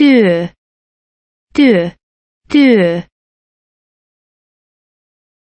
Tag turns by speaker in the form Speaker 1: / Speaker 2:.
Speaker 1: do, do, do.